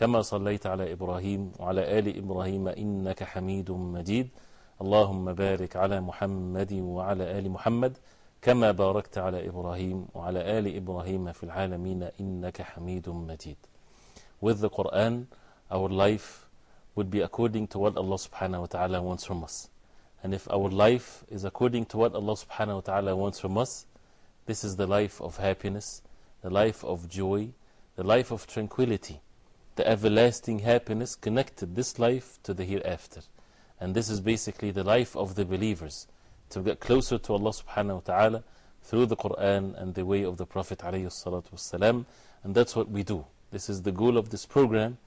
كما صليت على إبراهيم وعلى آل إبراهيم إنك حميد مجيد اللهم بارك على محمد وعلى آل محمد كما باركت على إبراهيم وعلى آل إبراهيم في العالمين إنك حميد مجيد With the Quran, our life would be according to what Allah subhanahu wa ta'ala wants from us. And if our life is according to what Allah subhanahu wa ta'ala wants from us, this is the life of happiness, the life of joy, the life of tranquility, the everlasting happiness connected this life to the hereafter. And this is basically the life of the believers to get closer to Allah subhanahu wa ta'ala through the Quran and the way of the Prophet alayhi. And that's what we do. This is the goal of this program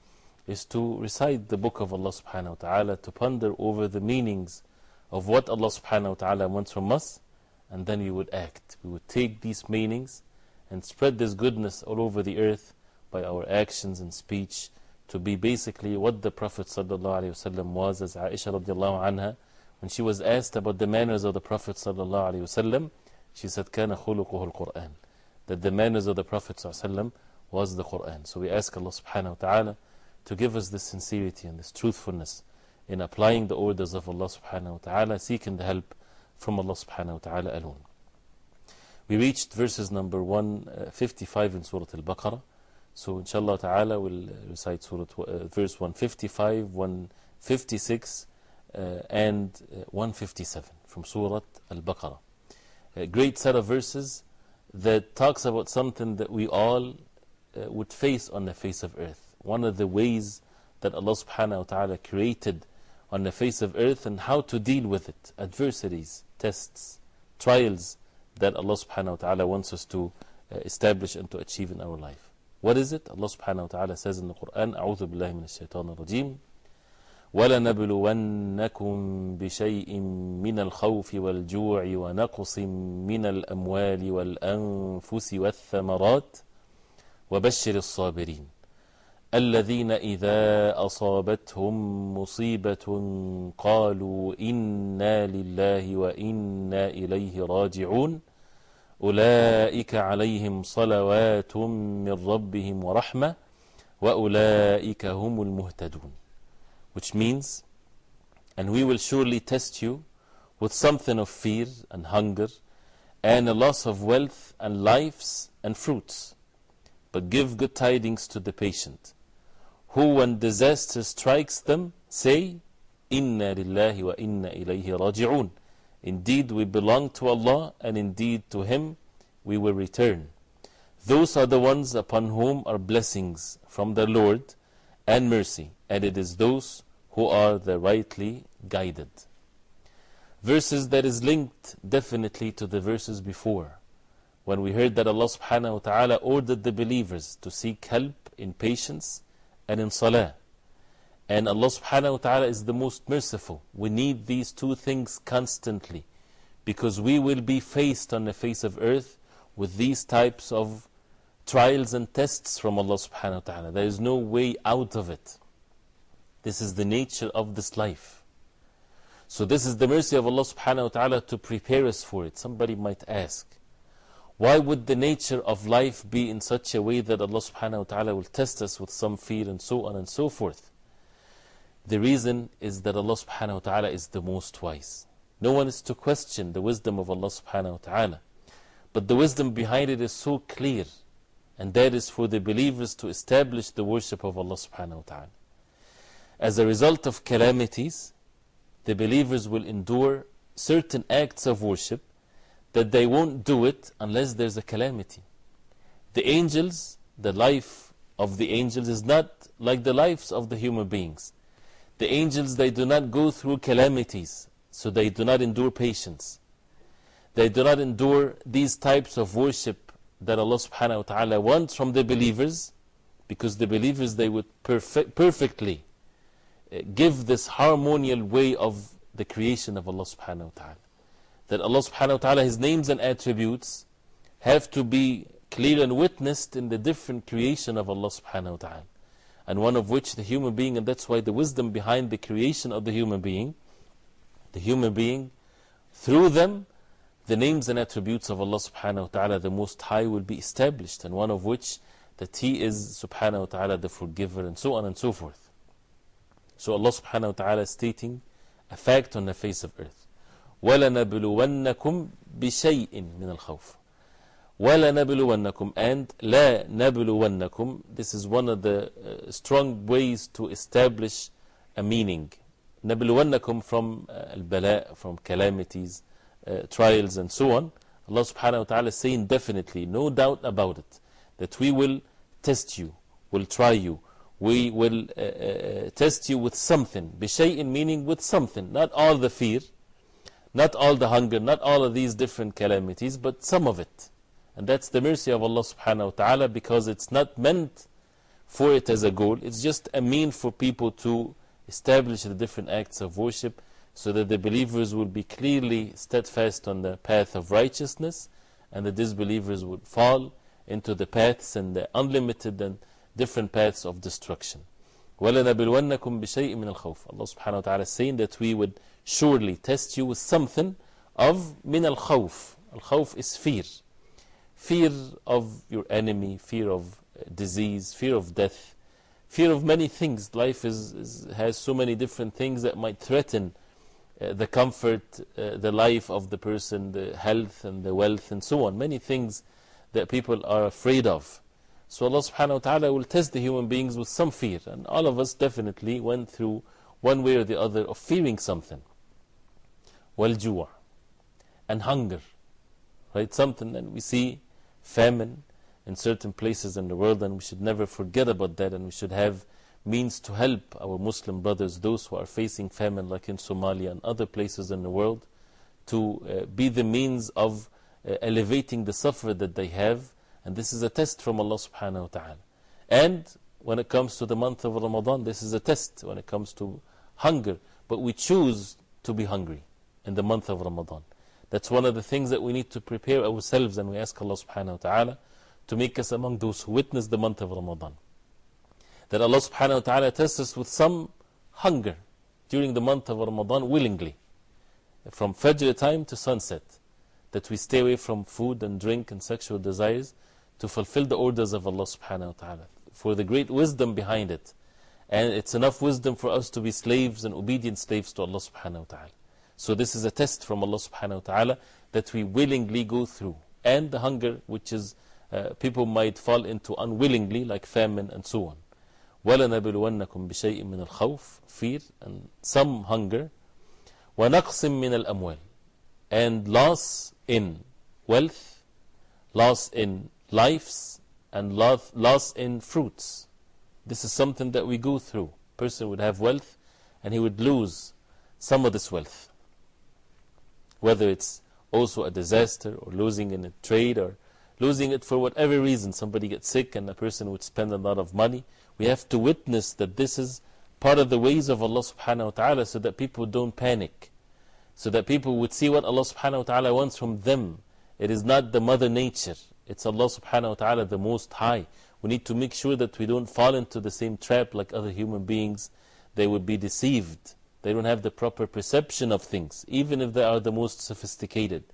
is to recite the book of Allah subhanahu wa ta'ala, to ponder over the meanings of what Allah subhanahu wa ta'ala wants from us, and then we would act. We would take these meanings and spread this goodness all over the earth by our actions and speech to be basically what the Prophet sallallahu alayhi wasallam was, as Aisha radiallahu anha, when she was asked about the manners of the Prophet sallallahu alayhi wasallam, she said, كَانَ خُلُقُهُ الْقُرْآنِ That the manners of the Prophet sallallahu alayhi wasallam was the Quran. So we ask Allah subhanahu wa ta'ala to give us this sincerity and this truthfulness in applying the orders of Allah subhanahu wa ta'ala, seeking the help from Allah subhanahu wa ta'ala alone. We reached verses number 155 in Surah Al-Baqarah. So inshallah ta'ala we'll recite Surah, uh, verse 155, 156 uh, and uh, 157 from Surah Al-Baqarah. A great set of verses that talks about something that we all uh, would face on the face of earth. One of the ways that Allah subhanahu wa ta'ala created on the face of earth and how to deal with it. Adversities, tests, trials that Allah subhanahu wa ta'ala wants us to establish and to achieve in our life. What is it? Allah subhanahu wa ta'ala says in the Quran, أعوذ بالله من الشيطان الرجيم ولنبلونكم بشيء من الخوف والجوع ونقص من الأموال والأنفس والثمرات وبشر الصابرين الذين إذا أصابتهم مصيبة قالوا إنا لله وإنا إليه راجعون أولئك عليهم صلوات من ربهم ورحمة وأولئك هم المهتدون which means and we will surely test you with something of fear and hunger and a loss of wealth and lives and fruits but give good tidings to the patient who when disaster strikes them say lillahi wa inna ilayhi raji'un indeed we belong to Allah and indeed to him we will return those are the ones upon whom are blessings from the Lord and mercy and it is those who are the rightly guided verses that is linked definitely to the verses before when we heard that Allah subhanahu wa ta'ala ordered the believers to seek help in patience and in salah. And Allah subhanahu wa ta'ala is the most merciful. We need these two things constantly because we will be faced on the face of earth with these types of trials and tests from Allah subhanahu wa ta'ala. There is no way out of it. This is the nature of this life. So, this is the mercy of Allah subhanahu wa ta'ala to prepare us for it. Somebody might ask, why would the nature of life be in such a way that Allah subhanahu wa ta'ala will test us with some fear and so on and so forth? The reason is that Allah subhanahu wa ta'ala is the most wise. No one is to question the wisdom of Allah subhanahu wa ta'ala. But the wisdom behind it is so clear. And that is for the believers to establish the worship of Allah subhanahu wa ta'ala. As a result of calamities, the believers will endure certain acts of worship that they won't do it unless there's a calamity. The angels, the life of the angels is not like the lives of the human beings. The angels, they do not go through calamities, so they do not endure patience. They do not endure these types of worship that Allah subhanahu wa ta'ala wants from the believers, because the believers, they would perfect, perfectly uh, give this harmonial way of the creation of Allah subhanahu wa ta'ala. That Allah subhanahu wa ta'ala, His names and attributes have to be clear and witnessed in the different creation of Allah subhanahu wa ta'ala And one of which the human being, and that's why the wisdom behind the creation of the human being, the human being, through them, the names and attributes of Allah subhanahu wa ta'ala, the Most High, will be established, and one of which that He is subhanahu wa ta'ala the forgiver, and so on and so forth. So Allah subhanahu wa ta'ala is stating a fact on the face of earth. وَلَنَبْلُوَنَّكُمْ بِشَيْءٍ مِنَ الْخَوْفِ وَلَنَبْلُوَنَّكُمْ and لَا نَبْلُوَنَّكُمْ This is one of the uh, strong ways to establish a meaning. نَبْلُوَنَّكُمْ from uh, al-bala, from calamities, uh, trials and so on. Allah subhanahu wa ta'ala is saying definitely, no doubt about it, that we will test you, will try you, we will uh, uh, test you with something. بشيء meaning with something, not all the fear, not all the hunger, not all of these different calamities, but some of it. And that's the mercy of Allah subhanahu wa ta'ala because it's not meant for it as a goal. It's just a mean for people to establish the different acts of worship so that the believers will be clearly steadfast on the path of righteousness and the disbelievers would fall into the paths and the unlimited and different paths of destruction. وَلَنَبِلْوَنَّكُمْ بِشَيْءٍ مِنَ الْخَوْفِ Allah subhanahu wa ta'ala is saying that we would surely test you with something of min al-khawf. Al-khawf is fear fear of your enemy, fear of disease, fear of death, fear of many things. Life is, is has so many different things that might threaten uh, the comfort, uh, the life of the person, the health and the wealth, and so on. Many things that people are afraid of. So Allah subhanahu wa ta'ala will test the human beings with some fear. And all of us definitely went through one way or the other of fearing something. Wal and hunger. Right? Something that we see famine in certain places in the world, and we should never forget about that, and we should have means to help our Muslim brothers, those who are facing famine, like in Somalia and other places in the world, to uh, be the means of uh, elevating the suffer that they have. And this is a test from Allah subhanahu wa ta'ala. And when it comes to the month of Ramadan, this is a test when it comes to hunger. But we choose to be hungry in the month of Ramadan. That's one of the things that we need to prepare ourselves and we ask Allah subhanahu wa ta'ala to make us among those who witness the month of Ramadan. That Allah subhanahu wa ta'ala tests us with some hunger during the month of Ramadan willingly. From Fajr time to sunset. That we stay away from food and drink and sexual desires to fulfill the orders of Allah subhanahu wa ta'ala. For the great wisdom behind it. And it's enough wisdom for us to be slaves and obedient slaves to Allah subhanahu wa ta'ala. So this is a test from Allah subhanahu wa ta'ala that we willingly go through. And the hunger which is uh, people might fall into unwillingly like famine and so on. وَلَنَبِلُوَنَّكُمْ بِشَيْءٍ مِنَ الْخَوْفِ Fear and some hunger. وَنَقْصٍ مِنَ الْأَمْوَالِ And loss in wealth, loss in lives, and loss, loss in fruits. This is something that we go through. person would have wealth and he would lose some of this wealth whether it's also a disaster or losing in a trade or losing it for whatever reason. Somebody gets sick and a person would spend a lot of money. We have to witness that this is part of the ways of Allah subhanahu wa ta'ala so that people don't panic. So that people would see what Allah subhanahu wa ta'ala wants from them. It is not the mother nature. It's Allah subhanahu wa ta'ala the most high. We need to make sure that we don't fall into the same trap like other human beings. They would be deceived. They don't have the proper perception of things, even if they are the most sophisticated.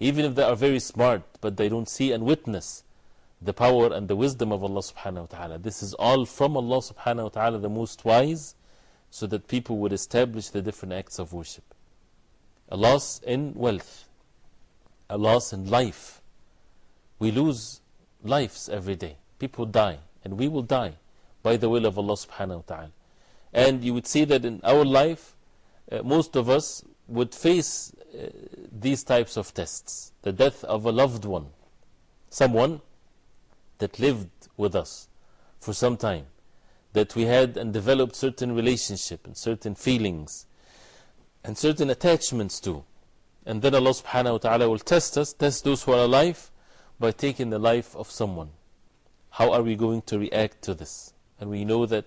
Even if they are very smart, but they don't see and witness the power and the wisdom of Allah subhanahu wa ta'ala. This is all from Allah subhanahu wa ta'ala, the most wise, so that people would establish the different acts of worship. A loss in wealth, a loss in life. We lose lives every day. People die, and we will die by the will of Allah subhanahu wa ta'ala. And you would see that in our life, uh, most of us would face uh, these types of tests the death of a loved one, someone that lived with us for some time, that we had and developed certain relationship and certain feelings and certain attachments to. And then Allah subhanahu wa ta'ala will test us, test those who are alive, by taking the life of someone. How are we going to react to this? And we know that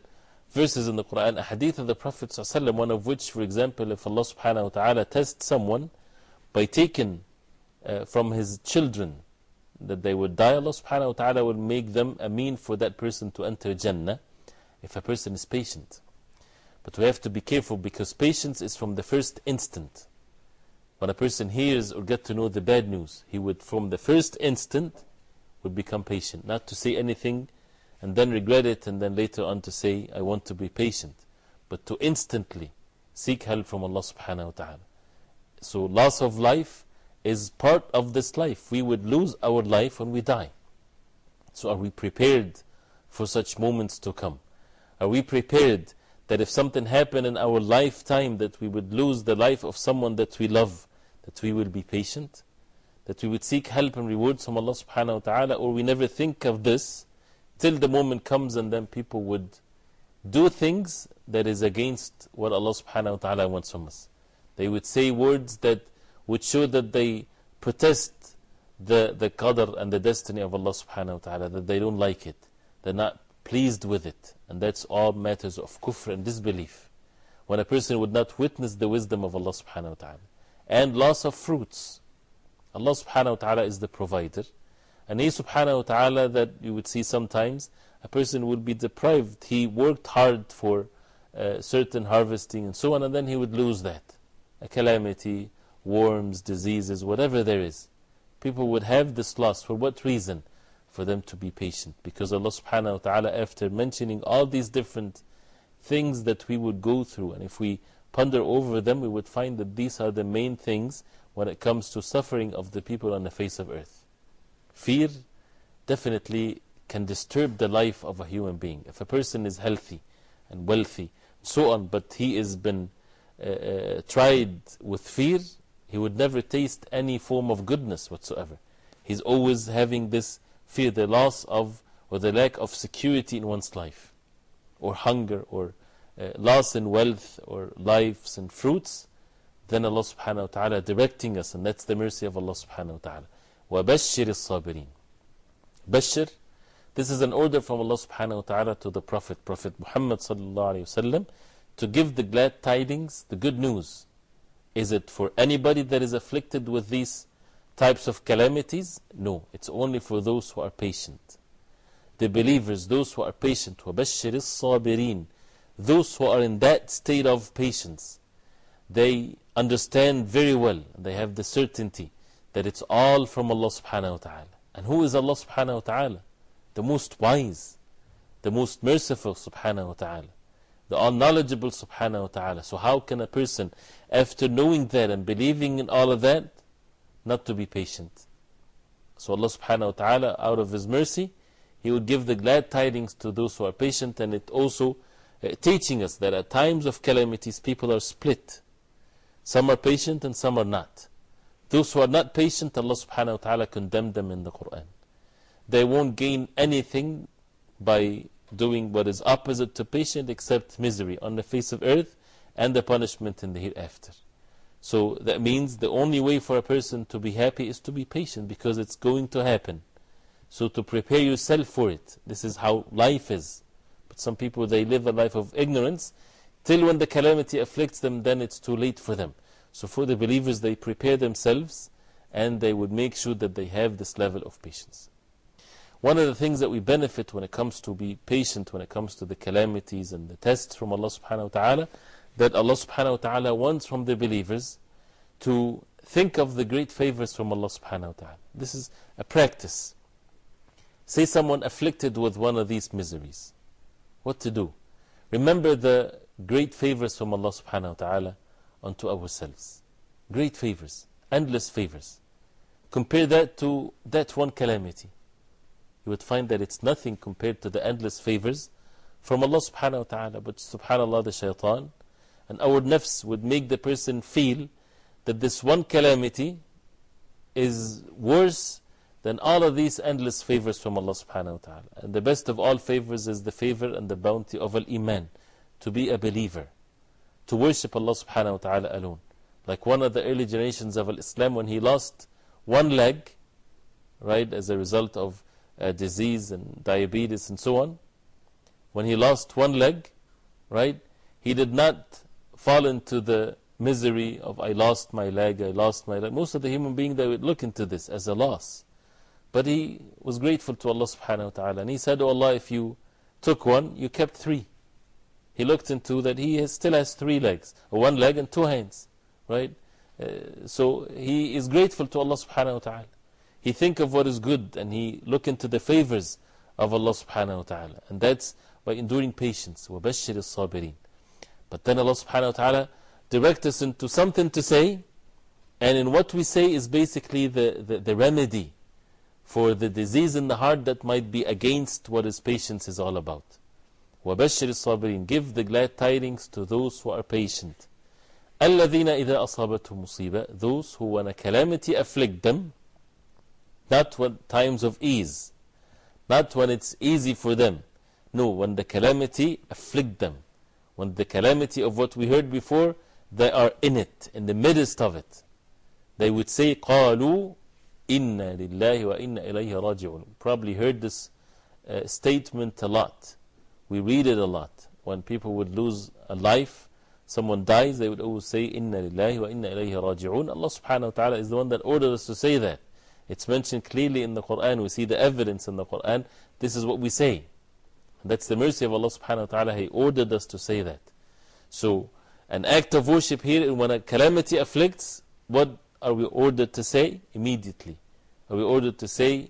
verses in the Quran, a hadith of the Prophet, one of which, for example, if Allah subhanahu wa ta'ala tests someone by taking uh, from his children that they would die, Allah subhanahu wa ta'ala will make them a mean for that person to enter Jannah if a person is patient. But we have to be careful because patience is from the first instant. When a person hears or gets to know the bad news, he would, from the first instant, would become patient. Not to say anything and then regret it and then later on to say, I want to be patient. But to instantly seek help from Allah subhanahu wa ta'ala. So, loss of life is part of this life. We would lose our life when we die. So, are we prepared for such moments to come? Are we prepared that if something happened in our lifetime that we would lose the life of someone that we love, that we will be patient? That we would seek help and rewards from Allah subhanahu wa ta'ala, or we never think of this till the moment comes and then people would do things that is against what Allah subhanahu wa ta'ala wants from us. They would say words that would show that they protest the, the qadr and the destiny of Allah subhanahu wa ta'ala, that they don't like it. They're not pleased with it. And that's all matters of kufr and disbelief. When a person would not witness the wisdom of Allah subhanahu wa ta'ala. And loss of fruits. Allah subhanahu wa ta'ala is the provider. And He subhanahu wa ta'ala that you would see sometimes, a person would be deprived. He worked hard for uh, certain harvesting and so on, and then he would lose that. A calamity, worms, diseases, whatever there is. People would have this loss. For what reason? For them to be patient. Because Allah subhanahu wa ta'ala, after mentioning all these different things that we would go through, and if we ponder over them, we would find that these are the main things when it comes to suffering of the people on the face of earth. Fear definitely can disturb the life of a human being. If a person is healthy and wealthy, so on, but he has been uh, uh, tried with fear, he would never taste any form of goodness whatsoever. He's always having this fear, the loss of or the lack of security in one's life, or hunger, or uh, loss in wealth, or lives and fruits. Then Allah subhanahu wa ta'ala directing us, and that's the mercy of Allah subhanahu wa ta'ala. وَبَشِّرِ الصَّابِرِينَ Bashir, this is an order from Allah subhanahu wa ta'ala to the Prophet, Prophet Muhammad sallallahu alayhi wasallam, to give the glad tidings, the good news. Is it for anybody that is afflicted with these types of calamities? No, it's only for those who are patient. The believers, those who are patient, وَبَشِّرِ الصَّابِرِينَ Those who are in that state of patience, they understand very well, they have the certainty that it's all from Allah subhanahu wa ta'ala. And who is Allah subhanahu wa ta'ala? The most wise, the most merciful subhanahu wa ta'ala, the all knowledgeable subhanahu wa ta'ala. So, how can a person, after knowing that and believing in all of that, not to be patient? So, Allah subhanahu wa ta'ala, out of His mercy, He would give the glad tidings to those who are patient, and it also uh, teaching us that at times of calamities, people are split. Some are patient and some are not. Those who are not patient, Allah subhanahu wa ta'ala condemned them in the Quran. They won't gain anything by doing what is opposite to patient except misery on the face of earth and the punishment in the hereafter. So that means the only way for a person to be happy is to be patient because it's going to happen. So to prepare yourself for it, this is how life is. But some people, they live a life of ignorance till when the calamity afflicts them, then it's too late for them. So for the believers, they prepare themselves and they would make sure that they have this level of patience. One of the things that we benefit when it comes to be patient, when it comes to the calamities and the tests from Allah subhanahu wa ta'ala, that Allah subhanahu wa ta'ala wants from the believers to think of the great favors from Allah subhanahu wa ta'ala. This is a practice. Say someone afflicted with one of these miseries. What to do? Remember the great favors from Allah subhanahu wa ta'ala unto ourselves. Great favors, endless favors. Compare that to that one calamity. You would find that it's nothing compared to the endless favors from Allah subhanahu wa ta'ala. But subhanAllah, the shaitan and our nafs would make the person feel that this one calamity is worse than all of these endless favors from Allah subhanahu wa ta'ala. And the best of all favors is the favor and the bounty of Al Iman, to be a believer, to worship Allah subhanahu wa ta'ala alone. Like one of the early generations of Islam, when he lost one leg, right, as a result of uh, disease and diabetes and so on, when he lost one leg, right, he did not fall into the misery of I lost my leg, I lost my leg. Most of the human beings, they would look into this as a loss. But he was grateful to Allah subhanahu wa ta'ala. And he said, Oh Allah, if you took one, you kept three He looked into that he has, still has three legs, one leg and two hands. Right? Uh, so he is grateful to Allah subhanahu wa ta'ala. He think of what is good and he look into the favors of Allah subhanahu wa ta'ala. And that's by enduring patience. وَبَشِّرِ الصَّابِرِينَ But then Allah subhanahu wa ta'ala direct us into something to say. And in what we say is basically the, the, the remedy for the disease in the heart that might be against what his patience is all about. وَبَشِّرِ الصَّابِرِينَ Give the glad tidings to those who are patient. الَّذِينَ إِذَا أَصَابَتْهُمْ مُصِيبَةٌ Those who when a calamity afflict them, not when times of ease, not when it's easy for them. No, when the calamity afflict them. When the calamity of what we heard before, they are in it, in the midst of it. They would say, قَالُوا lillahi wa inna ilayhi raji'un. Probably heard this uh, statement a lot. We read it a lot. When people would lose a life, someone dies, they would always say, Inna lillahi wa inna ilayhi raji'un. Allah subhanahu wa ta'ala is the one that ordered us to say that. It's mentioned clearly in the Quran. We see the evidence in the Quran. This is what we say. That's the mercy of Allah subhanahu wa ta'ala. He ordered us to say that. So, an act of worship here, when a calamity afflicts, what are we ordered to say? Immediately. Are we ordered to say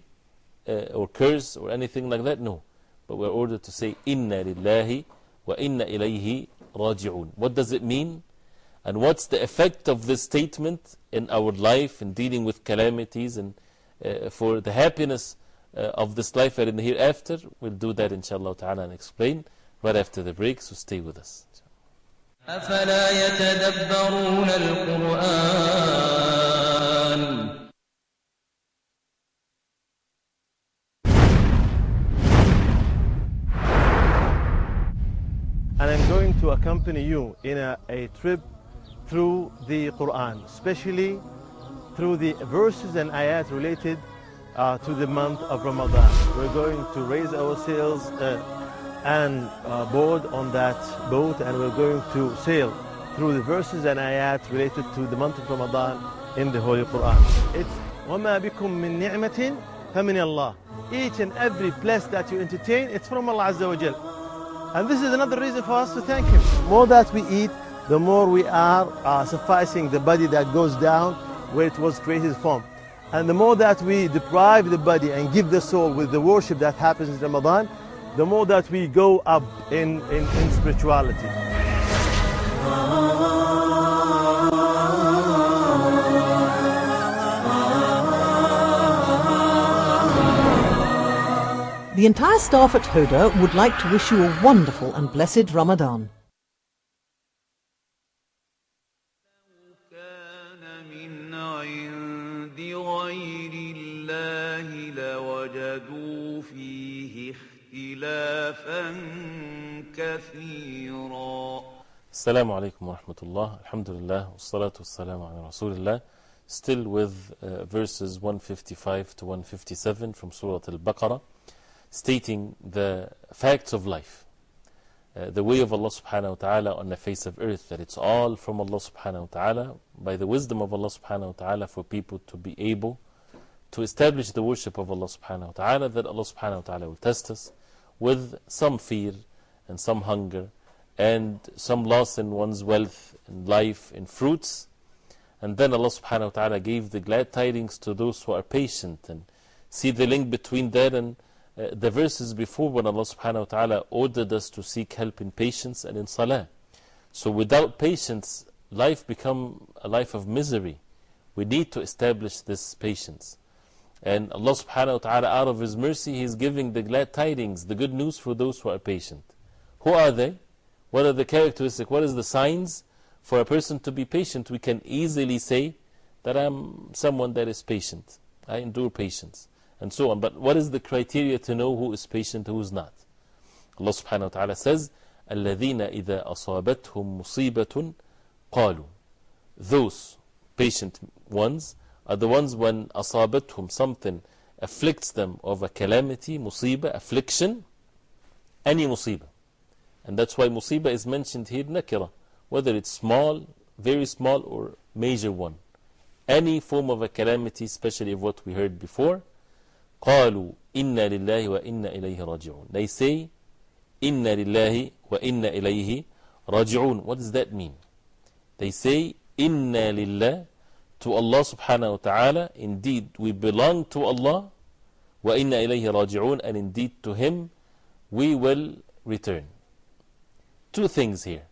uh, or curse or anything like that? No But we're ordered to say, Inna lillahi wa inna ilayhi raji'un. What does it mean? And what's the effect of this statement in our life in dealing with calamities and uh, for the happiness uh, of this life and in the hereafter? We'll do that inshallah ta'ala and explain right after the break, so stay with us. أفلا يتدبرون القرآن and I'm going to accompany you in a, a trip through the Quran, especially through the verses and ayat related uh, to the month of Ramadan. We're going to raise our sails uh, and uh, board on that boat and we're going to sail through the verses and ayat related to the month of Ramadan in the Holy Quran. It's وَمَا بِكُم مِّن نِعْمَةٍ فَمِنَ اللَّهِ Each and every bless that you entertain, it's from Allah Azza wa Jal. And this is another reason for us to thank Him. The more that we eat, the more we are uh, sufficing the body that goes down where it was created from. And the more that we deprive the body and give the soul with the worship that happens in Ramadan, the more that we go up in, in, in spirituality. The entire staff at Huda would like to wish you a wonderful and blessed Ramadan. Assalamu alaikum wa rahmatullah, alhamdulillah, wassalatu wassalamu ala rasulillah. Still with uh, verses 155 to 157 from Surah Al Baqarah stating the facts of life. Uh, the way of Allah subhanahu wa ta'ala on the face of earth, that it's all from Allah subhanahu wa ta'ala, by the wisdom of Allah subhanahu wa ta'ala, for people to be able to establish the worship of Allah subhanahu wa ta'ala, that Allah subhanahu wa ta'ala will test us with some fear and some hunger and some loss in one's wealth and life and fruits. And then Allah subhanahu wa ta'ala gave the glad tidings to those who are patient and see the link between that and uh, the verses before when Allah subhanahu wa ta'ala ordered us to seek help in patience and in salah. So without patience, life become a life of misery. We need to establish this patience. And Allah subhanahu wa ta'ala, out of His mercy, He is giving the glad tidings, the good news for those who are patient. Who are they? What are the characteristics? What is the signs for a person to be patient, we can easily say that I'm someone that is patient. I endure patience, and so on. But what is the criteria to know who is patient and who is not? Allah subhanahu wa ta'ala says, الَّذِينَ إِذَا أَصَابَتْهُمْ مُصِيبَةٌ قَالُوا Those patient ones are the ones when أصابتهم something afflicts them of a calamity, musibah, affliction, any musibah. And that's why musibah is mentioned here, nakira, whether it's small, very small, or major one. Any form of a calamity, especially of what we heard before, قالوا إنا لله وإنا إليه راجعون. They say, إنا لله وإنا إليه راجعون. What does that mean? They say, إنا لله to Allah subhanahu wa ta'ala. Indeed, we belong to Allah. وإنا إليه راجعون. And indeed, to Him we will return. Two things here.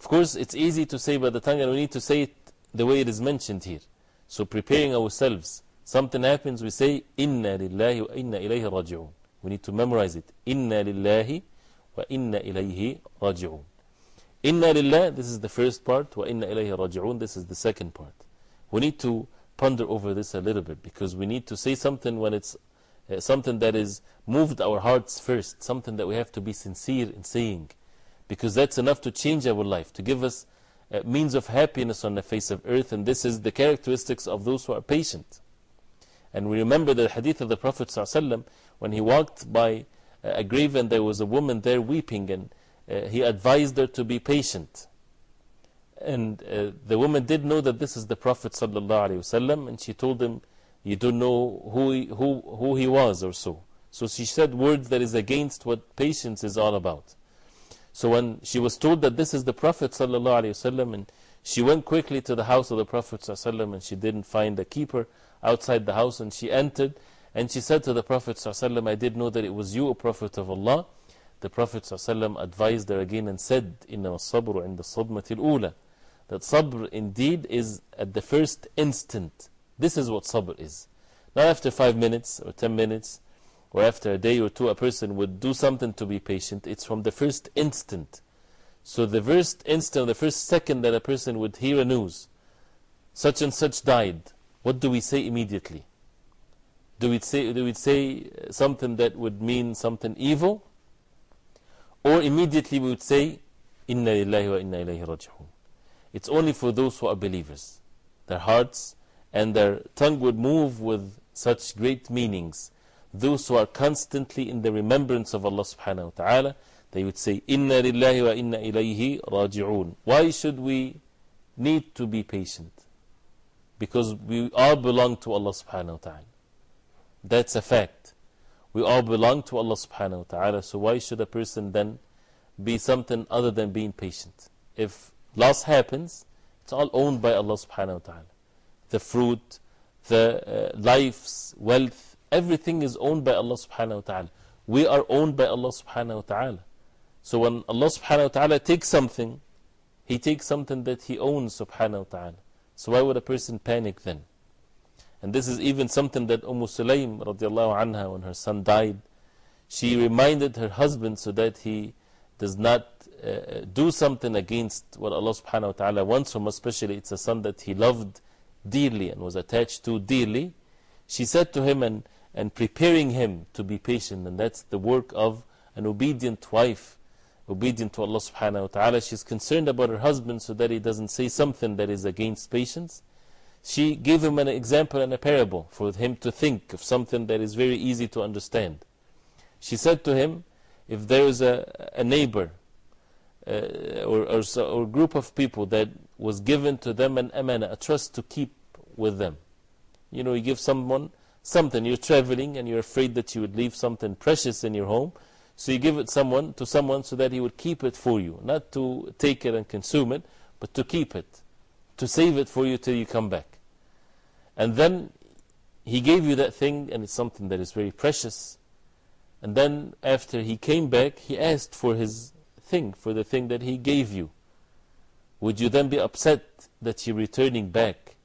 Of course, it's easy to say by the tongue, and we need to say it the way it is mentioned here. So, preparing ourselves, something happens, we say, Inna lillahi wa inna ilayhi raji'un. We need to memorize it. Inna lillahi wa inna ilayhi raji'un. Inna lillah, this is the first part, wa inna ilayhi raji'un, this is the second part. We need to ponder over this a little bit because we need to say something when it's uh, something that is moved our hearts first, something that we have to be sincere in saying because that's enough to change our life, to give us uh, means of happiness on the face of earth. And this is the characteristics of those who are patient. And we remember the hadith of the Prophet ﷺ when he walked by uh, a grave and there was a woman there weeping, and uh, he advised her to be patient. And the woman did know that this is the Prophet ﷺ, and she told him, You don't know who he, who, who he was or so. So she said words that is against what patience is all about. So when she was told that this is the Prophet ﷺ, and she went quickly to the house of the Prophet ﷺ, and she didn't find a keeper outside the house, and she entered, and she said to the Prophet ﷺ, I did know that it was you, O Prophet of Allah. The Prophet ﷺ advised her again and said, إِنَّمَا الصَّبْرُ عِنْدَ الصَّدْمَةِ الْأُولَى That sabr indeed is at the first instant. This is what sabr is. Not after five minutes or ten minutes or after a day or two, a person would do something to be patient, it's from the first instant. So, the first instant, the first second that a person would hear a news, such and such died, what do we say immediately? Do we say, do we say uh, something that would mean something evil? Or immediately we would say, Inna lillahi wa inna ilayhi raji'un. It's only for those who are believers. Their hearts and their tongue would move with such great meanings those who are constantly in the remembrance of Allah subhanahu wa ta'ala, they would say, Inna lillahi wa inna ilayhi raji'un. Why should we need to be patient? Because we all belong to Allah subhanahu wa ta'ala. That's a fact. We all belong to Allah subhanahu wa ta'ala, so why should a person then be something other than being patient? If loss happens, it's all owned by Allah subhanahu wa ta'ala. The fruit, the uh, lives, wealth, Everything is owned by Allah subhanahu wa ta'ala. We are owned by Allah subhanahu wa ta'ala. So when Allah subhanahu wa ta'ala takes something, He takes something that He owns subhanahu wa ta'ala. So why would a person panic then? And this is even something that Umm radiallahu anha, when her son died, she reminded her husband so that he does not uh, do something against what Allah subhanahu wa ta'ala wants from us, especially it's a son that he loved dearly and was attached to dearly. She said to him, and and preparing him to be patient. And that's the work of an obedient wife, obedient to Allah subhanahu wa ta'ala. She's concerned about her husband so that he doesn't say something that is against patience. She gave him an example and a parable for him to think of something that is very easy to understand. She said to him, if there is a, a neighbor uh, or, or, or, group of people that was given to them an amana, a trust to keep with them. You know, you give someone something. You're traveling and you're afraid that you would leave something precious in your home. So you give it someone, to someone so that he would keep it for you. Not to take it and consume it, but to keep it. To save it for you till you come back. And then he gave you that thing and it's something that is very precious. And then after he came back, he asked for his thing, for the thing that he gave you. Would you then be upset that you're returning back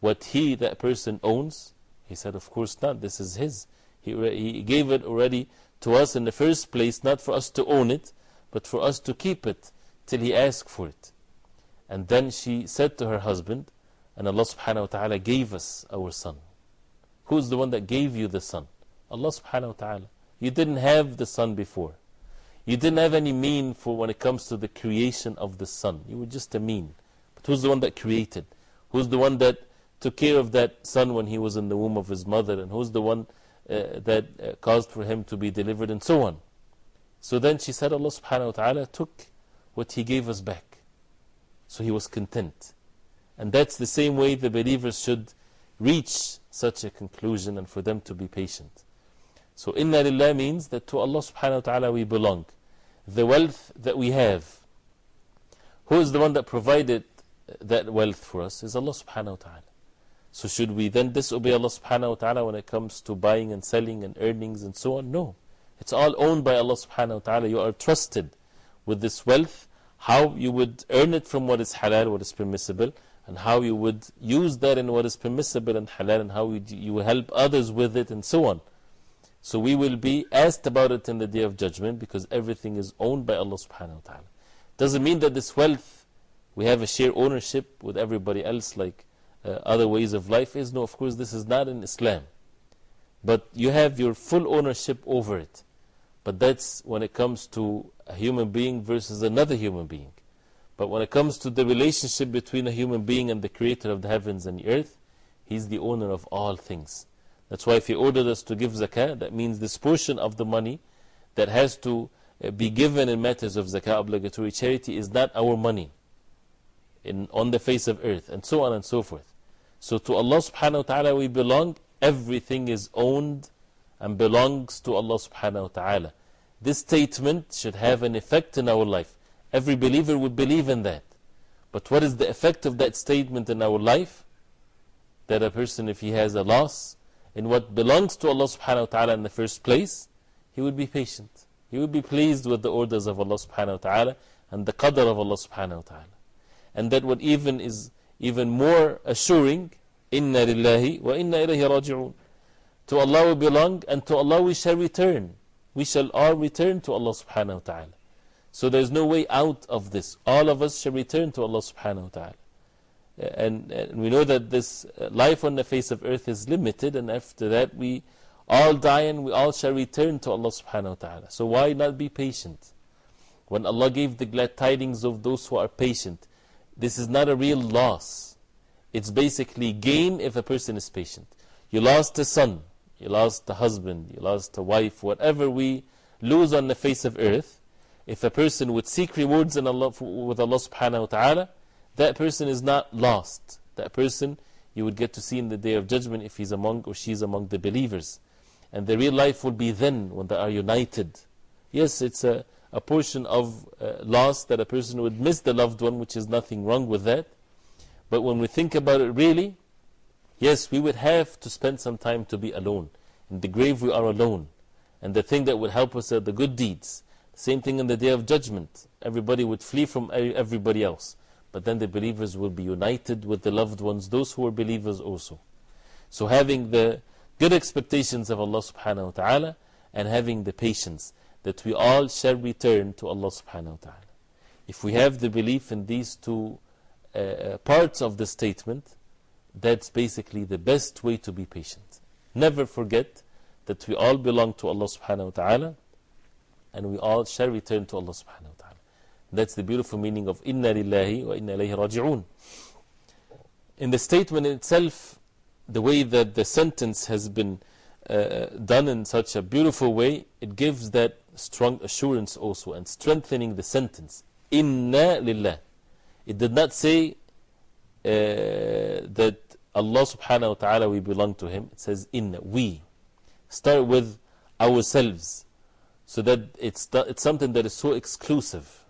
what he, that person, owns? He said, Of course not. This is his. He, he gave it already to us in the first place, not for us to own it, but for us to keep it till he asked for it. And then she said to her husband, and Allah subhanahu wa ta'ala gave us our son. Who's the one that gave you the son? Allah subhanahu wa ta'ala. You didn't have the son before. You didn't have any mean for when it comes to the creation of the son. You were just a mean. But who's the one that created? Who's the one that took care of that son when he was in the womb of his mother? And who's the one that uh, caused for him to be delivered? And so on. So then she said, Allah subhanahu wa ta'ala took what He gave us back. So He was content. And that's the same way the believers should reach such a conclusion and for them to be patient. So, inna lillah means that to Allah subhanahu wa ta'ala we belong. The wealth that we have, who is the one that provided that wealth for us? Is Allah subhanahu wa ta'ala. So, should we then disobey Allah subhanahu wa ta'ala when it comes to buying and selling and earnings and so on? No. It's all owned by Allah subhanahu wa ta'ala. You are trusted with this wealth, how you would earn it from what is halal, what is permissible, and how you would use that in what is permissible and halal, and how you help others with it, and so on. So we will be asked about it in the day of judgment because everything is owned by Allah subhanahu wa ta'ala. Doesn't mean that this wealth we have a share ownership with everybody else like other ways of life is. No, of course, this is not in Islam. But you have your full ownership over it. But that's when it comes to a human being versus another human being. But when it comes to the relationship between a human being and the creator of the heavens and the earth, he's the owner of all things. That's why if he ordered us to give zakah, that means this portion of the money that has to uh, be given in matters of zakah, obligatory charity, is not our money in, on the face of earth, and so on and so forth. So to Allah subhanahu wa ta'ala we belong, everything is owned and belongs to Allah subhanahu wa ta'ala. This statement should have an effect in our life. Every believer would believe in that. But what is the effect of that statement in our life? That a person, if he has a loss in what belongs to Allah subhanahu wa ta'ala in the first place, he would be patient. He would be pleased with the orders of Allah subhanahu wa ta'ala and the qadr of Allah subhanahu wa ta'ala. And that what even is even more assuring, Inna lillahi wa inna ilayhi raji'un. To Allah we belong and to Allah we shall return we shall all return to Allah subhanahu wa ta'ala. So there's no way out of this. All of us shall return to Allah subhanahu wa ta'ala. And, and we know that this uh, life on the face of earth is limited, and after that we all die and we all shall return to Allah subhanahu wa ta'ala. So why not be patient? When Allah gave the glad tidings of those who are patient, this is not a real loss. It's basically gain if a person is patient. You lost a son, you lost a husband, you lost a wife, whatever we lose on the face of earth, if a person would seek rewards in Allah, with Allah subhanahu wa ta'ala, that person is not lost. That person you would get to see in the day of judgment if he's among or she's among the believers. And the real life will be then when they are united. Yes, it's a, a portion of uh, loss that a person would miss the loved one, which is nothing wrong with that. But when we think about it really, Yes, we would have to spend some time to be alone. In the grave, we are alone. And the thing that would help us are the good deeds. Same thing in the day of judgment. Everybody would flee from everybody else. But then the believers will be united with the loved ones, those who are believers also. So, having the good expectations of Allah subhanahu wa ta'ala and having the patience that we all shall return to Allah subhanahu wa ta'ala. If we have the belief in these two uh, uh parts of the statement, that's basically the best way to be patient. Never forget that we all belong to Allah subhanahu wa ta'ala and we all shall return to Allah subhanahu wa ta'ala. That's the beautiful meaning of Inna lillahi wa inna ilayhi raji'un. In the statement itself, the way that the sentence has been uh, done in such a beautiful way, it gives that strong assurance also and strengthening the sentence. Inna lillah. It did not say uh, that Allah subhanahu wa ta'ala we belong to Him. It says, Inna, we. Start with ourselves. So that it's, it's something that is so exclusive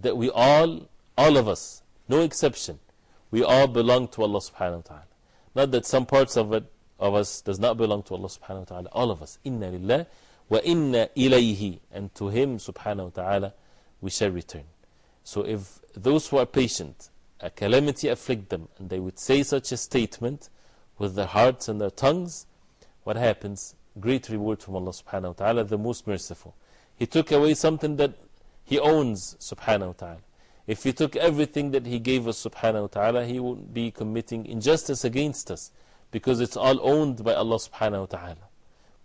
that we all, all of us, no exception, we all belong to Allah subhanahu wa ta'ala. Not that some parts of it of us does not belong to Allah subhanahu wa ta'ala. All of us. Inna lillah inna ilayhi. And to Him subhanahu wa ta'ala we shall return. So if those who are patient a calamity afflict them, and they would say such a statement with their hearts and their tongues, what happens? Great reward from Allah subhanahu wa ta'ala, the most merciful. He took away something that He owns subhanahu wa ta'ala. If He took everything that He gave us, subhanahu wa ta'ala, He would be committing injustice against us because it's all owned by Allah subhanahu wa ta'ala.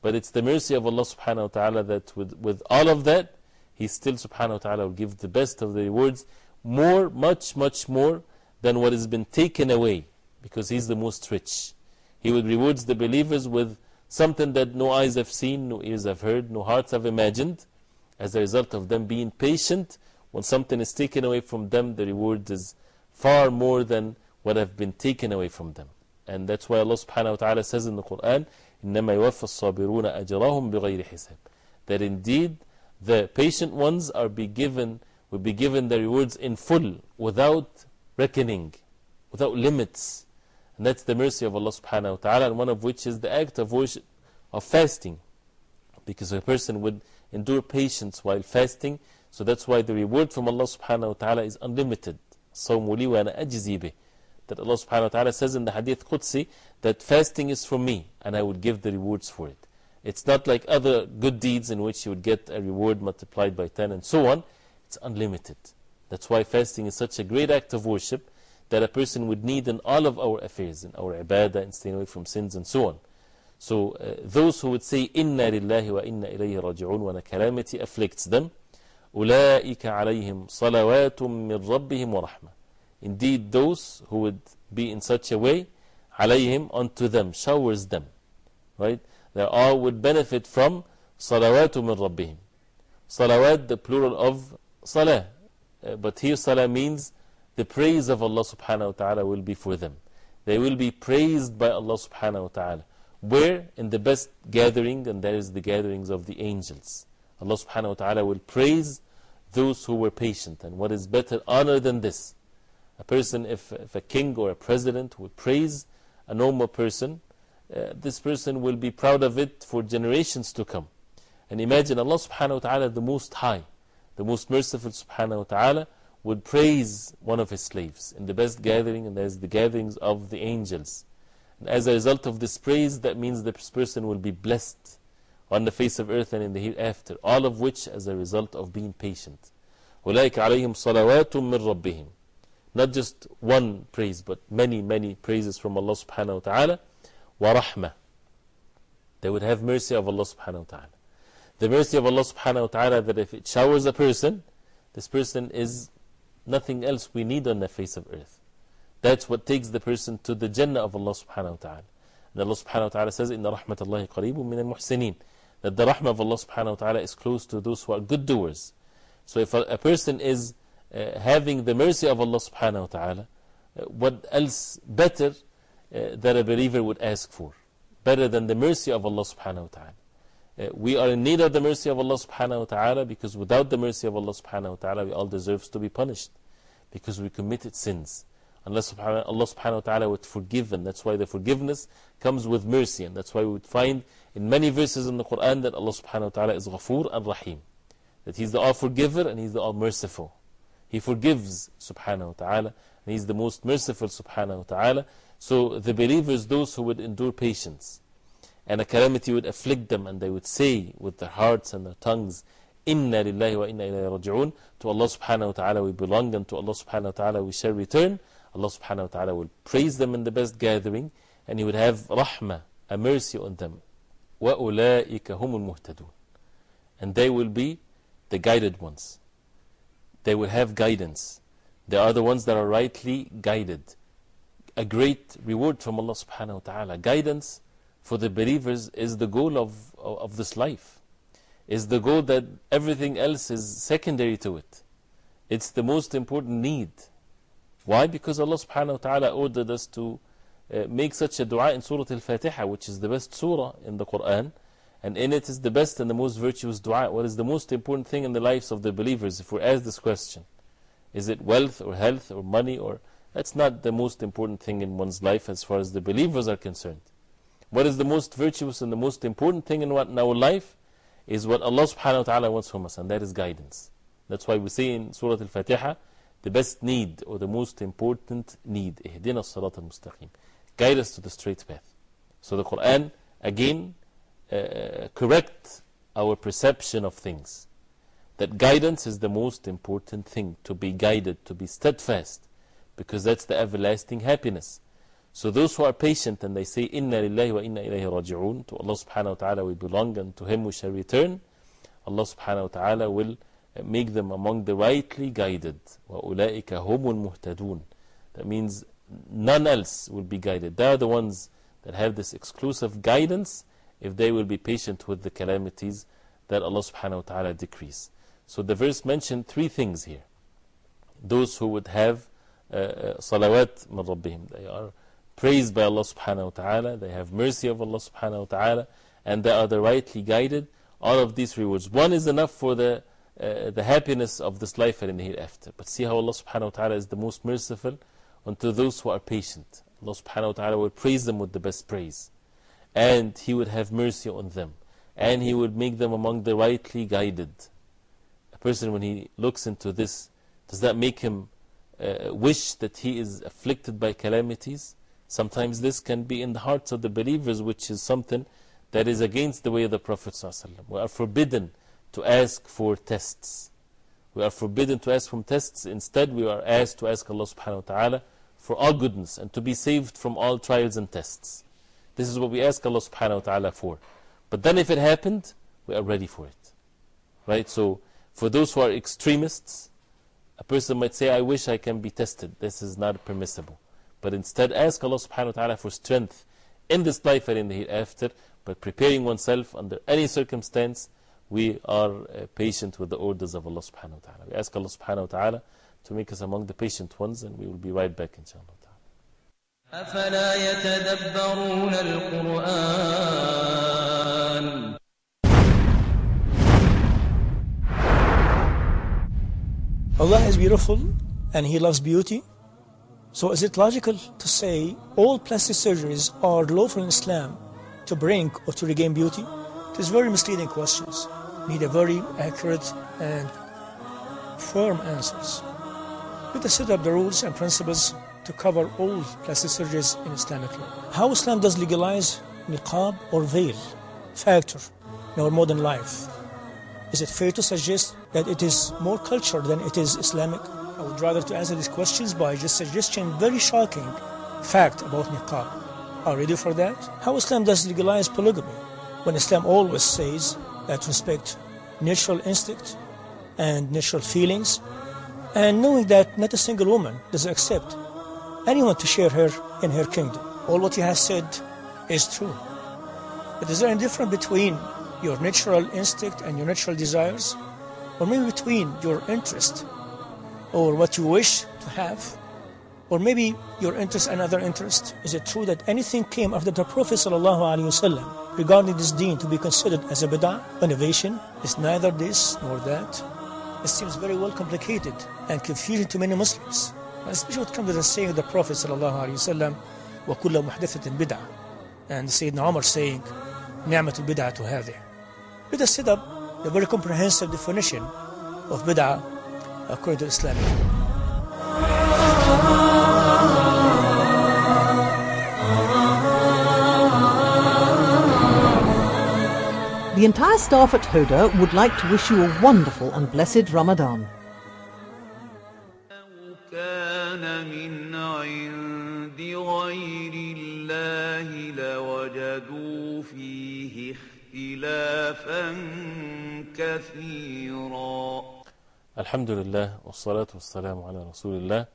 But it's the mercy of Allah subhanahu wa ta'ala that with, with all of that, He still subhanahu wa ta'ala will give the best of the rewards, more, much, much more than what has been taken away because He's the most rich. He would reward the believers with something that no eyes have seen, no ears have heard, no hearts have imagined, as a result of them being patient. When something is taken away from them, the reward is far more than what have been taken away from them. And that's why Allah subhanahu wa ta'ala says in the Quran, إِنَّمَا يُوَفَّ الصَّابِرُونَ أَجْرَهُمْ بِغَيْرِ حِسَابٍ That indeed the patient ones are be given, will be given the rewards in full, without reckoning, without limits. And that's the mercy of Allah subhanahu wa ta'ala, and one of which is the act of worship, of fasting. Because a person would endure patience while fasting, so that's why the reward from Allah subhanahu wa ta'ala is unlimited. صَوْمُ لِي وَأَنَا أَجْزِي بِهِ That Allah subhanahu wa ta'ala says in the hadith Qudsi that fasting is from me, and I would give the rewards for it. It's not like other good deeds in which you would get a reward multiplied by 10 and so on. It's unlimited. That's why fasting is such a great act of worship that a person would need in all of our affairs, in our ibadah, and staying away from sins and so on. So, uh, those who would say, Inna lillahi wa inna ilayhi raji'un, when a calamity afflicts them, أولئك عليهم صلوات من ربهم ورحمة. Indeed, those who would be in such a way, alayhim, unto them, showers them. Right? They all would benefit from salawatu min rabbihim. Salawat, the plural of salah. Uh, but here salah means the praise of Allah subhanahu wa ta'ala will be for them. They will be praised by Allah subhanahu wa ta'ala. Where? In the best gathering, and that is the gatherings of the angels. Allah subhanahu wa ta'ala will praise those who were patient. And what is better honor than this? A person, if, if a king or a president would praise a normal person, uh, this person will be proud of it for generations to come. And imagine Allah subhanahu wa ta'ala, the most high, the most merciful subhanahu wa ta'ala, would praise one of his slaves in the best gathering, and that is the gatherings of the angels. And as a result of this praise, that means this person will be blessed on the face of earth and in the hereafter, all of which as a result of being patient. أولئك عليهم صلوات من ربهم Not just one praise, but many, many praises from Allah subhanahu wa ta'ala. Wa rahmah. They would have mercy of Allah subhanahu wa ta'ala. The mercy of Allah subhanahu wa ta'ala that if it showers a person, this person is nothing else we need on the face of earth. That's what takes the person to the Jannah of Allah subhanahu wa ta'ala. And Allah subhanahu wa ta'ala says, Inna rahmatallahi qareebun min al-muhsineen. That the rahmah of Allah subhanahu wa ta'ala is close to those who are good doers. So if a, a person is having the mercy of Allah subhanahu wa ta'ala, uh, what else better uh, that a believer would ask for? Better than the mercy of Allah subhanahu wa ta'ala. Uh, we are in need of the mercy of Allah subhanahu wa ta'ala because without the mercy of Allah subhanahu wa ta'ala, we all deserve to be punished because we committed sins. Unless Allah subhanahu wa ta'ala would forgive them. That's why the forgiveness comes with mercy. And that's why we would find in many verses in the Quran that Allah subhanahu wa ta'ala is Ghafoor and Rahim. That He's the all forgiver and He's the all merciful. He forgives subhanahu wa ta'ala and He's the most merciful subhanahu wa ta'ala. So the believers, those who would endure patience, and a calamity would afflict them, and they would say with their hearts and their tongues, Inna lillahi wa inna ilayhi raji'un. To Allah subhanahu wa ta'ala we belong, and to Allah subhanahu wa ta'ala we shall return. Allah subhanahu wa ta'ala will praise them in the best gathering, and He would have rahmah, a mercy on them. وَأُولَٰئِكَ هُمُ الْمُهْتَدُونَ And they will be the guided ones. They will have guidance. They are the ones that are rightly guided. A great reward from Allah subhanahu wa ta'ala. Guidance for the believers is the goal of, of, this life. Is the goal that everything else is secondary to it. It's the most important need. Why? Because Allah subhanahu wa ta'ala ordered us to uh, make such a dua in Surah Al Fatiha, which is the best surah in the Quran. And in it is the best and the most virtuous dua. What is the most important thing in the lives of the believers? If we're asked this question, is it wealth or health or money or. That's not the most important thing in one's life as far as the believers are concerned. What is the most virtuous and the most important thing in, what, in our life is what Allah subhanahu wa ta'ala wants from us, and that is guidance. That's why we say in Surah Al Fatiha, the best need or the most important need, Ihdina Sirat al Mustaqim. Guide us to the straight path. So the Quran again uh, correct our perception of things. that guidance is the most important thing to be guided, to be steadfast, because that's the everlasting happiness. So, those who are patient and they say, Inna lillahi wa inna ilayhi raji'un, to Allah subhanahu wa ta'ala we belong and to Him we shall return, Allah subhanahu wa ta'ala will make them among the rightly guided. وَأُولَٰئِكَ هُمُ الْمُهْتَدُونَ That means none else will be guided. They are the ones that have this exclusive guidance if they will be patient with the calamities that Allah subhanahu wa ta'ala decrees. So the verse mentioned three things here. Those who would have uh, uh, salawat min rabbihim. They are praised by Allah subhanahu wa ta'ala. They have mercy of Allah subhanahu wa ta'ala. And they are the rightly guided. All of these rewards. One is enough for the, uh, the happiness of this life and in the hereafter. But see how Allah subhanahu wa ta'ala is the most merciful unto those who are patient. Allah subhanahu wa ta'ala will praise them with the best praise. And He would have mercy on them. And He would make them among the rightly guided. A person, when he looks into this, does that make him uh, wish that he is afflicted by calamities? Sometimes this can be in the hearts of the believers, which is something that is against the way of the Prophet. ﷺ. We are forbidden to ask for tests. We are forbidden to ask for tests. Instead, we are asked to ask Allah subhanahu wa ta'ala for all goodness and to be saved from all trials and tests. This is what we ask Allah subhanahu wa ta'ala for. But then if it happened, we are ready for it. Right? So, for those who are extremists, a person might say, I wish I can be tested. This is not permissible. But instead, ask Allah subhanahu wa ta'ala for strength in this life and in the hereafter. But preparing oneself under any circumstance, we are uh, patient with the orders of Allah subhanahu wa ta'ala. We ask Allah subhanahu wa ta'ala to make us among the patient ones, and we will be right back, inshallah. أفلا يتدبرون القرآن Allah is beautiful and He loves beauty. So is it logical to say all plastic surgeries are lawful in Islam to bring or to regain beauty? It is very misleading questions. Need a very accurate and firm answers. Let us set up the rules and principles to cover all plastic surgeries in Islamic law. How Islam does legalize niqab or veil factor in our modern life? Is it fair to suggest that it is more cultural than it is Islamic? I would rather to answer these questions by just suggesting very shocking fact about niqab. Are you ready for that? How Islam does legalize polygamy when Islam always says that respect natural instinct and natural feelings and knowing that not a single woman does accept anyone to share her in her kingdom. All what you have said is true. But is there any difference between your natural instinct and your natural desires? Or maybe between your interest or what you wish to have? Or maybe your interest and other interest? Is it true that anything came after the Prophet ﷺ regarding this deen to be considered as a bid'ah, innovation? Is neither this nor that? It seems very well complicated and confusing to many Muslims especially when comes to the saying of the Prophet sallallahu alaihi wasallam, وَكُلَّ مُحْدَثَةٍ bid'ah. And Sayyidina Umar saying, نِعْمَةُ الْبِدْعَةُ هَذِهِ us set up a very comprehensive definition of bid'ah according to Islam. The entire staff at Huda would like to wish you a wonderful and blessed Ramadan. كان من عند غير الله لوجدوا فيه اختلافا كثيرا Alhamdulillah, wassalatu wassalamu ala Rasulillah.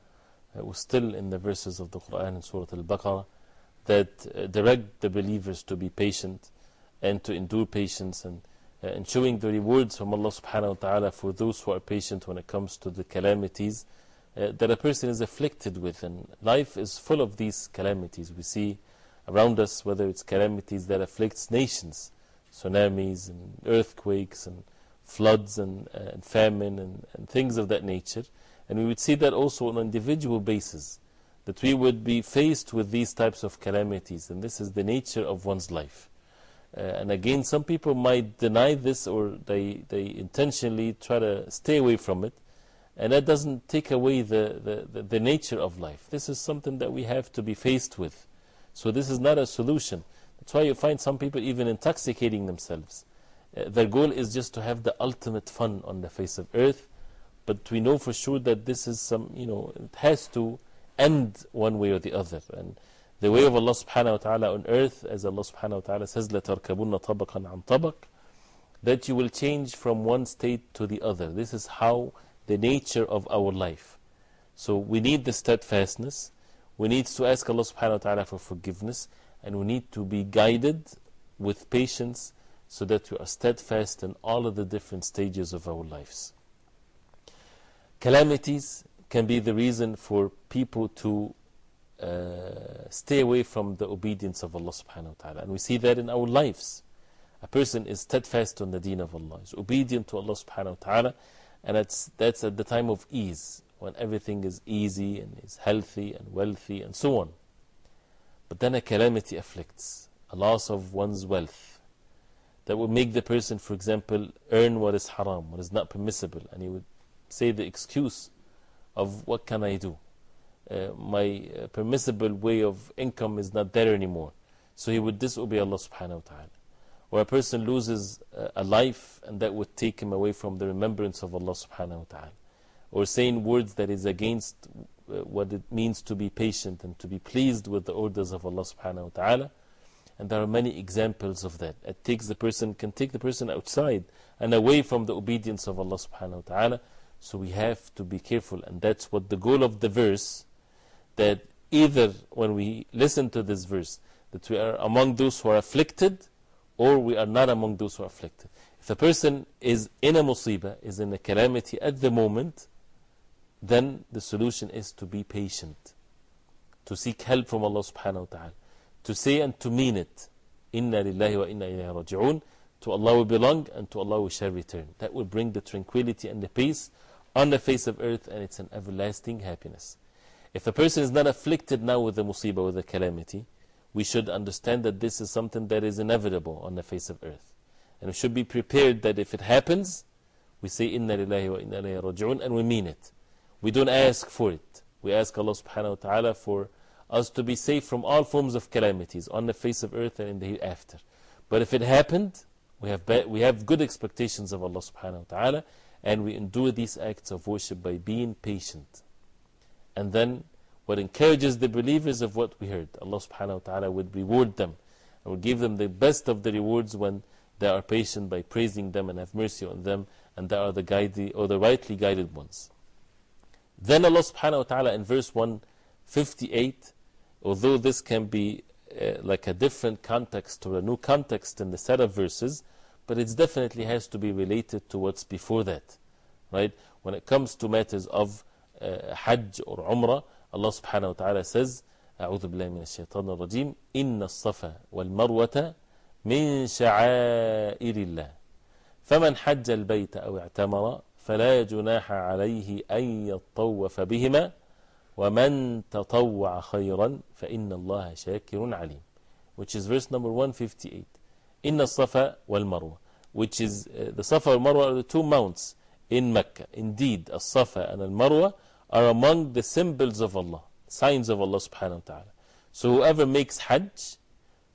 Uh, we're still in the verses of the Quran in Surah Al Baqarah that uh, direct the believers to be patient and to endure patience and uh, and showing the rewards from Allah subhanahu wa ta'ala for those who are patient when it comes to the calamities uh, that a person is afflicted with. And life is full of these calamities. We see around us whether it's calamities that afflicts nations, tsunamis and earthquakes and floods and, uh, and famine and, and things of that nature. And we would see that also on an individual basis, that we would be faced with these types of calamities, and this is the nature of one's life. Uh, and again, some people might deny this or they, they intentionally try to stay away from it, and that doesn't take away the, the, the, the nature of life. This is something that we have to be faced with. So, this is not a solution. That's why you find some people even intoxicating themselves Uh, their goal is just to have the ultimate fun on the face of earth. But we know for sure that this is some, you know, it has to end one way or the other. And the way of Allah subhanahu wa ta'ala on earth, as Allah subhanahu wa ta'ala says, لَتَرْكَبُنَّ طَبَقًا عَنْ طَبَقٍ that you will change from one state to the other. This is how the nature of our life. So we need the steadfastness. We need to ask Allah subhanahu wa ta'ala for forgiveness. And we need to be guided with patience so that we are steadfast in all of the different stages of our lives. Calamities can be the reason for people to uh, stay away from the obedience of Allah subhanahu wa ta'ala. And we see that in our lives. A person is steadfast on the deen of Allah, is obedient to Allah subhanahu wa ta'ala, and that's, that's at the time of ease, when everything is easy and is healthy and wealthy and so on. But then a calamity afflicts, a loss of one's wealth, that would make the person, for example, earn what is haram, what is not permissible, and he would say the excuse of what can I do? Uh, my uh, permissible way of income is not there anymore. So he would disobey Allah subhanahu wa ta'ala or a person loses a life and that would take him away from the remembrance of Allah subhanahu wa ta'ala. Or saying words that is against uh, what it means to be patient and to be pleased with the orders of Allah subhanahu wa ta'ala. And there are many examples of that. It takes the person, can take the person outside and away from the obedience of Allah subhanahu wa ta'ala. So we have to be careful. And that's what the goal of the verse that either when we listen to this verse, that we are among those who are afflicted or we are not among those who are afflicted. If a person is in a musibah, is in a calamity at the moment, then the solution is to be patient, to seek help from Allah subhanahu wa ta'ala, to say and to mean it. Inna lillahi wa inna ilayhi. To Allah we belong and to Allah we shall return. That will bring the tranquility and the peace on the face of earth and it's an everlasting happiness. If a person is not afflicted now with the musibah, with the calamity, we should understand that this is something that is inevitable on the face of earth. And we should be prepared that if it happens, we say, Inna lillahi wa inna ilayhi raji'un, and we mean it. We don't ask for it. We ask Allah subhanahu wa ta'ala for us to be safe from all forms of calamities on the face of earth and in the hereafter. But if it happened, we have, we have good expectations of Allah subhanahu wa ta'ala, and we endure these acts of worship by being patient. And then what encourages the believers of what we heard. Allah subhanahu wa ta'ala would reward them and would give them the best of the rewards when they are patient by praising them and have mercy on them, and they are the, guided, or the rightly guided ones. Then Allah subhanahu wa ta'ala in verse 158, although this can be uh, like a different context or a new context in the set of verses, but it definitely has to be related to what's before that. Right? When it comes to matters of uh, Hajj or Umrah, Subhanahu wa ta'ala says, أعوذ بالله من الشيطان الرجيم. إن الصفا والمروة من شعائر الله. فمن حج البيت أو اعتمر فلا جناح عليه أن يطوف بهما. ومن تطوع خيرا فإن الله شاكر عليم. Which is verse number 158 إن الصفا والمروة. Which is uh, the and Marwa are the two mounts in Mecca. Indeed الصفا and al-Marwa are among the symbols of Allah, signs of Allah subhanahu wa ta'ala. So whoever makes Hajj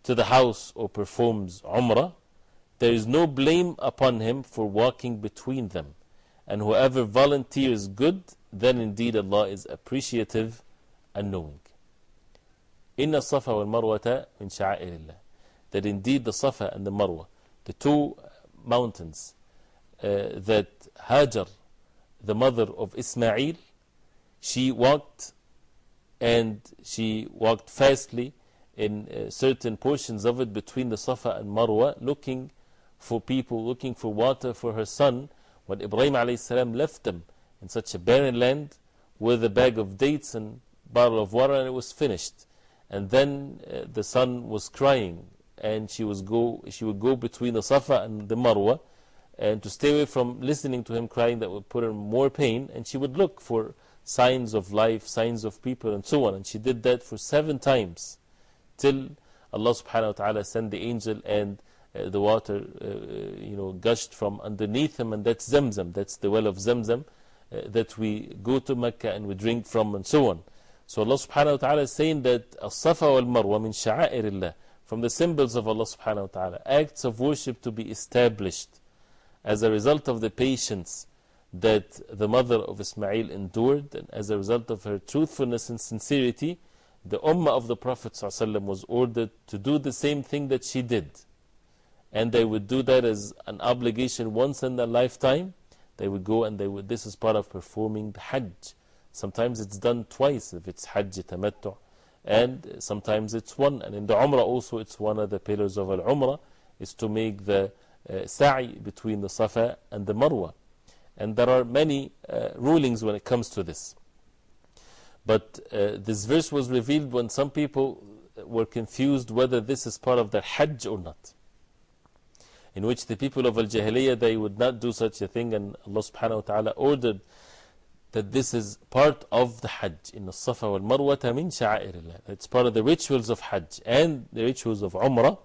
to the house or performs Umrah, there is no blame upon him for walking between them. And whoever volunteers good, then indeed Allah is appreciative and knowing. Inna Safa wal Marwata min sha'airillah. That indeed the Safa and the Marwa, the two mountains uh, that Hajar, the mother of Ismail, she walked and she walked fastly in uh, certain portions of it between the Safa and Marwa, looking for people, looking for water for her son. When Ibrahim a.s. left them in such a barren land with a bag of dates and bottle of water, and it was finished. And then uh, the son was crying, and she, was go, she would go between the Safa and the Marwa, and to stay away from listening to him crying, that would put her more pain, and she would look for signs of life, signs of people, and so on. And she did that for seven times till Allah subhanahu wa ta'ala sent the angel and uh, the water uh, you know, gushed from underneath him, and that's Zamzam, that's the well of Zamzam uh, that we go to Mecca and we drink from, and so on. So Allah subhanahu wa ta'ala is saying that As-Safa wal Marwa min sha'airillah. from the symbols of Allah subhanahu wa ta'ala, acts of worship to be established as a result of the patience that the mother of Ismail endured, and as a result of her truthfulness and sincerity, the Ummah of the Prophet ﷺ was ordered to do the same thing that she did. And they would do that as an obligation once in their lifetime. They would go and they would, this is part of performing the Hajj. Sometimes it's done twice if it's Hajj Tamattu, and sometimes it's one. And in the Umrah also, it's one of the pillars of Al Umrah is to make the uh, sa'i between the Safa and the Marwa. And there are many uh, rulings when it comes to this. But uh, this verse was revealed when some people were confused whether this is part of their Hajj or not. In which the people of Al Jahiliyyah they would not do such a thing, and Allah subhanahu wa ta'ala ordered that this is part of the Hajj. In Safa wal Marwa min sha'airillah. It's part of the rituals of Hajj and the rituals of Umrah.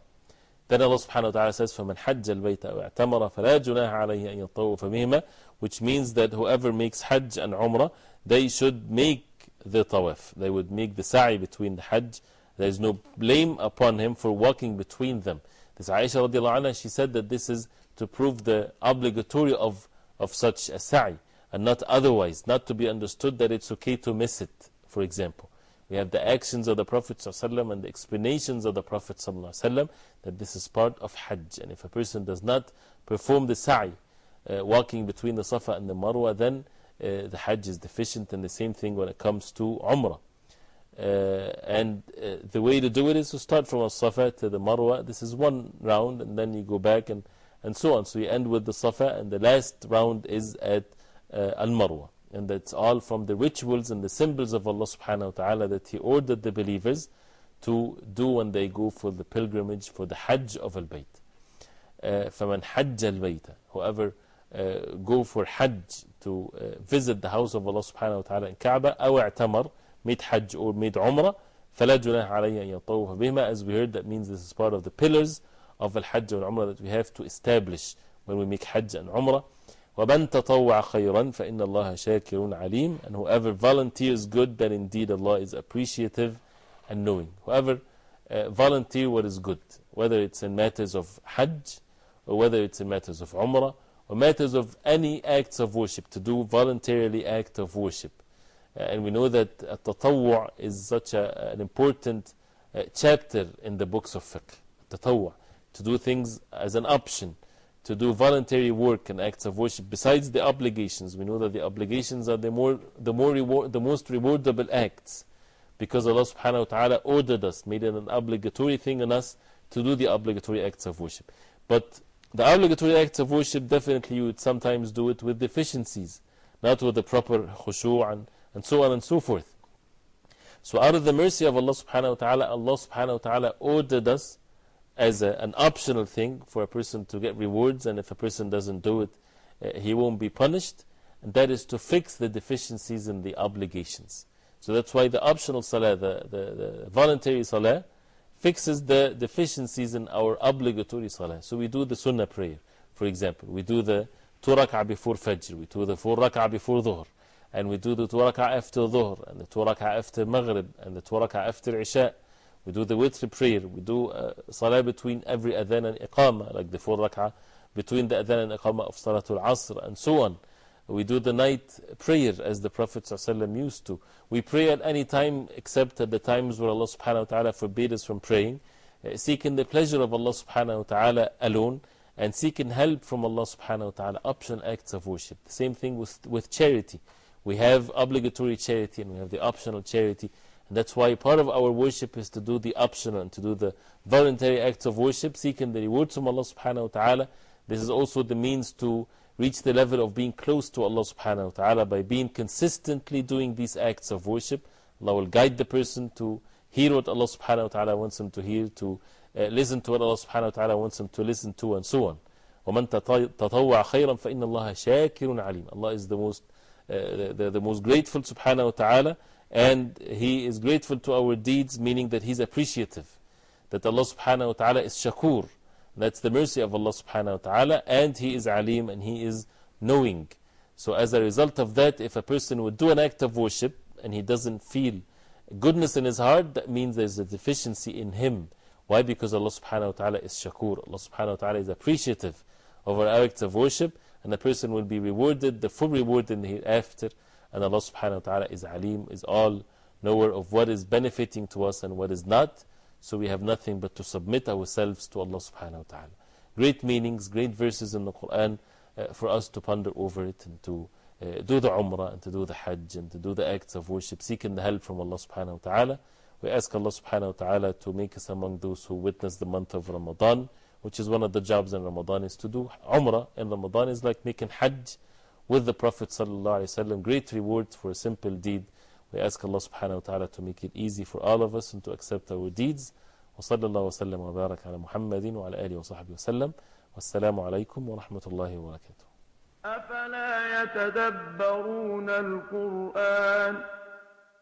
Then Allah subhanahu wa ta'ala says, فَمَنْ حَجَّ الْبَيْتَ أَوْ اعْتَمَرَ فَلَا جُنَاحَ عَلَيْهِ أَن يَطَوَّفَ بِهِمَا Which means that whoever makes Hajj and Umrah, they should make the tawaf. They would make the sa'i between the Hajj. There is no blame upon him for walking between them. This Aisha radiallahu anha, she said that this is to prove the obligatory of, of such a sa'i and not otherwise, not to be understood that it's okay to miss it, for example. We have the actions of the Prophet ﷺ and the explanations of the Prophet ﷺ that this is part of Hajj. And if a person does not perform the sa'i, uh, walking between the Safa and the Marwa, then uh, the Hajj is deficient, and the same thing when it comes to Umrah. Uh, and uh, the way to do it is to start from a Safa to the Marwa. This is one round, and then you go back and, and so on. So you end with the Safa, and the last round is at Al Marwa And that's all from the rituals and the symbols of Allah subhanahu wa ta'ala that He ordered the believers to do when they go for the pilgrimage for the Hajj of Al Bayt. فَمَنْ حَجَّ الْبَيْتَ Whoever uh, go for Hajj to uh, visit the house of Allah subhanahu wa ta'ala in Kaaba أو اعتمر made Hajj or made Umrah فلا جناح عليه أن يطوف بهما as we heard that means this is part of the pillars of Al Hajj and Umrah that we have to establish when we make Hajj and Umrah وَمَنْ تَطَوَّعَ خَيْرًا فَإِنَّ اللَّهَ شَاكِرٌ عَلِيمٌ And whoever volunteers good, then indeed Allah is appreciative and knowing. Whoever uh, volunteer what is good, whether it's in matters of Hajj, or whether it's in matters of Umrah, or matters of any acts of worship, to do voluntarily act of worship. Uh, and we know that Tatawwu' is such a, an important uh, chapter in the books of fiqh. Tatawwu' to do things as an option to do voluntary work and acts of worship besides the obligations. We know that the obligations are the, more, the, more reward, the most rewardable acts because Allah subhanahu wa ta'ala ordered us, made it an obligatory thing on us to do the obligatory acts of worship. But the obligatory acts of worship, definitely you would sometimes do it with deficiencies, not with the proper khushu' and, and so on and so forth. So, out of the mercy of Allah subhanahu wa ta'ala, Allah subhanahu wa ta'ala ordered us as a, an optional thing for a person to get rewards, and if a person doesn't do it, uh, he won't be punished. And that is to fix the deficiencies in the obligations. So that's why the optional salah, the, the, the voluntary salah, fixes the deficiencies in our obligatory salah. So we do the sunnah prayer, for example. We do the two rak'ah before fajr, we do the four rak'ah before dhuhr, and we do the two rak'ah after dhuhr, and the two rak'ah after maghrib, and the two rak'ah after isha. We do the witr prayer. We do uh, salah between every adhan and iqamah, like the four rak'ah between the adhan and iqamah of salatul asr, and so on. We do the night prayer as the Prophet ﷺ used to. We pray at any time except at the times where Allah subhanahu wa ta'ala forbade us from praying, uh, seeking the pleasure of Allah subhanahu wa ta'ala alone, and seeking help from Allah subhanahu wa ta'ala, optional acts of worship. The same thing with, with charity. We have obligatory charity and we have the optional charity. And that's why part of our worship is to do the optional and to do the voluntary acts of worship, seeking the rewards from Allah subhanahu wa ta'ala. This is also the means to reach the level of being close to Allah subhanahu wa ta'ala by being consistently doing these acts of worship. Allah will guide the person to hear what Allah subhanahu wa ta'ala wants him to hear, to uh, listen to what Allah subhanahu wa ta'ala wants him to listen to, and so on. وَمَنْ تَطَوَّعَ خَيْرًا فَإِنَّ اللَّهَ شَاكِرٌ عَلِيمٌ Allah is the most, uh, the, the, the most grateful subhanahu wa ta'ala and He is grateful to our deeds, meaning that He's appreciative. That Allah subhanahu wa ta'ala is shakur. That's the mercy of Allah subhanahu wa ta'ala, and He is alim and He is knowing. So, as a result of that, if a person would do an act of worship and he doesn't feel goodness in his heart, that means there's a deficiency in him Why? Because Allah subhanahu wa ta'ala is shakur. Allah subhanahu wa ta'ala is appreciative of our acts of worship, and the person will be rewarded the full reward in the hereafter. And Allah subhanahu wa ta'ala is alim, is all knower of what is benefiting to us and what is not. So we have nothing but to submit ourselves to Allah subhanahu wa ta'ala. Great meanings, great verses in the Quran uh, for us to ponder over it and to uh, do the Umrah and to do the Hajj and to do the acts of worship, seeking the help from Allah subhanahu wa ta'ala. We ask Allah subhanahu wa ta'ala to make us among those who witness the month of Ramadan, which is one of the jobs in Ramadan is to do Umrah in Ramadan is like making Hajj with the Prophet sallallahu alaihi wasallam. Great reward for a simple deed. We ask Allah subhanahu wa ta'ala to make it easy for all of us and to accept our deeds. وصلى الله وسلم وبارك على محمد وعلى آله وصحبه وسلم والسلام عليكم ورحمة الله وبركاته أفلا يتدبرون القرآن